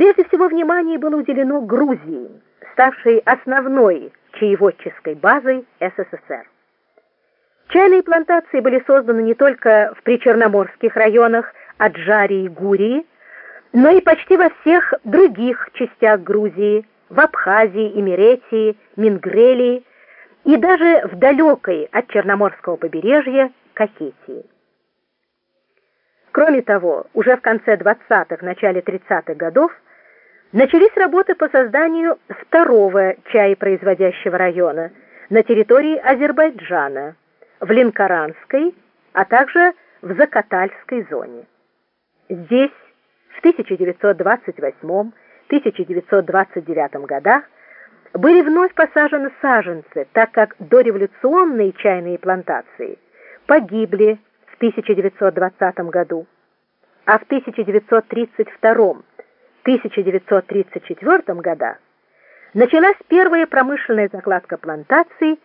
Прежде всего внимание было уделено Грузии, ставшей основной чаеводческой базой СССР. Чайные плантации были созданы не только в причерноморских районах Аджарии и Гурии, но и почти во всех других частях Грузии, в Абхазии, Имеретии, Мингрелии и даже в далекой от Черноморского побережья Кахетии. Кроме того, уже в конце 20-х, начале 30-х годов начались работы по созданию второго чаепроизводящего района на территории Азербайджана, в Ленкоранской, а также в Закатальской зоне. Здесь в 1928-1929 годах были вновь посажены саженцы, так как дореволюционные чайные плантации погибли в 1920 году, а в 1932-1934 годах началась первая промышленная закладка плантаций,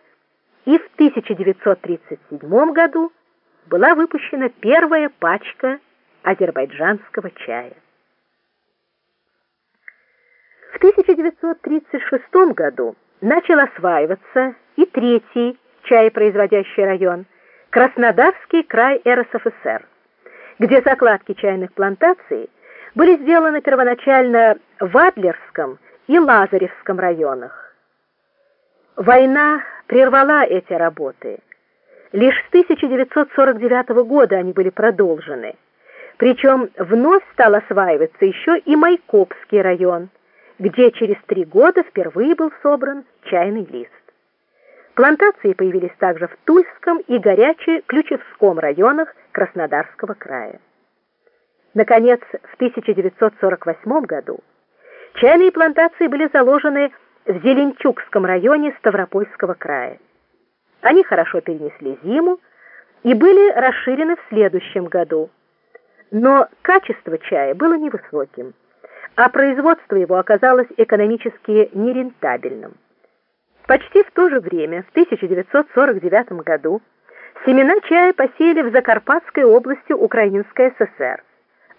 и в 1937 году была выпущена первая пачка азербайджанского чая. В 1936 году начал осваиваться и третий чаепроизводящий район – Краснодарский край РСФСР, где закладки чайных плантаций были сделаны первоначально в Адлерском и Лазаревском районах. Война прервала эти работы. Лишь с 1949 года они были продолжены. Причем вновь стал осваиваться еще и Майкопский район, где через три года впервые был собран чайный лист. Плантации появились также в Тульском и Горяче-Ключевском районах Краснодарского края. Наконец, в 1948 году чайные плантации были заложены в Зеленчукском районе Ставропольского края. Они хорошо перенесли зиму и были расширены в следующем году. Но качество чая было невысоким, а производство его оказалось экономически нерентабельным. Почти в то же время, в 1949 году, семена чая посеяли в Закарпатской области Украинской ССР,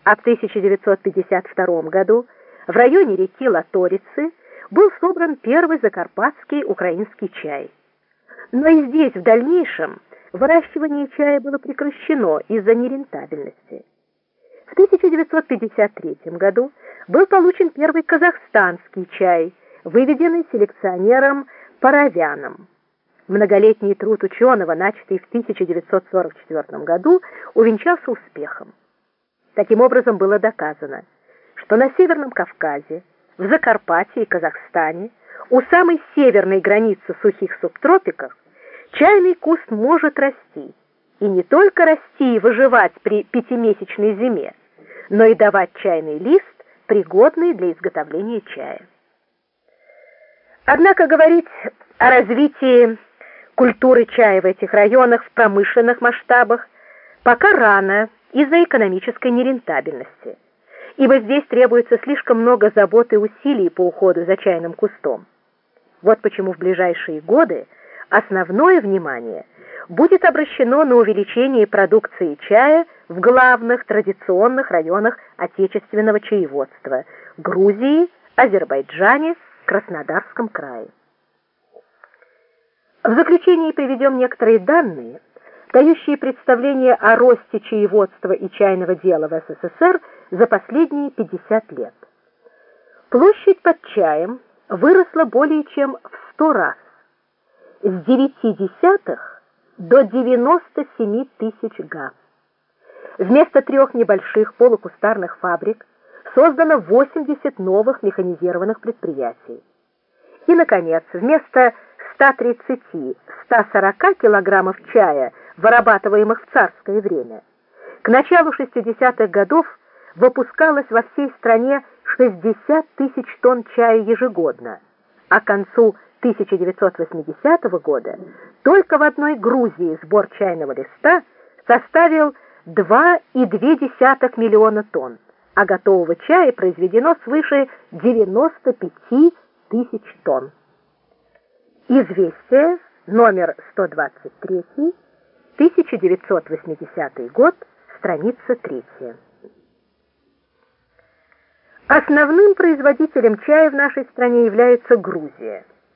а в 1952 году в районе реки Латорицы был собран первый закарпатский украинский чай. Но и здесь в дальнейшем выращивание чая было прекращено из-за нерентабельности. В 1953 году был получен первый казахстанский чай, выведенный селекционером Паровяном. Многолетний труд ученого, начатый в 1944 году, увенчался успехом. Таким образом было доказано, что на Северном Кавказе, в Закарпатье и Казахстане, у самой северной границы сухих субтропиков, чайный куст может расти, и не только расти и выживать при пятимесячной зиме, но и давать чайный лист, пригодный для изготовления чая. Однако говорить о развитии культуры чая в этих районах в промышленных масштабах пока рано из-за экономической нерентабельности, ибо здесь требуется слишком много забот и усилий по уходу за чайным кустом. Вот почему в ближайшие годы основное внимание будет обращено на увеличение продукции чая в главных традиционных районах отечественного чаеводства – Грузии, Азербайджане, Краснодарском крае. В заключение приведем некоторые данные, дающие представление о росте чаеводства и чайного дела в СССР за последние 50 лет. Площадь под чаем выросла более чем в 100 раз, с 9 десятых до 97 тысяч га. Вместо трех небольших полукустарных фабрик создано 80 новых механизированных предприятий. И, наконец, вместо 130-140 килограммов чая, вырабатываемых в царское время, к началу 60-х годов выпускалось во всей стране 60 тысяч тонн чая ежегодно, а к концу 1980 года только в одной Грузии сбор чайного листа составил 2,2 миллиона тонн, а готового чая произведено свыше 95 тысяч тонн. Известие номер 123, 1980 год, страница 3. Основным производителем чая в нашей стране является Грузия.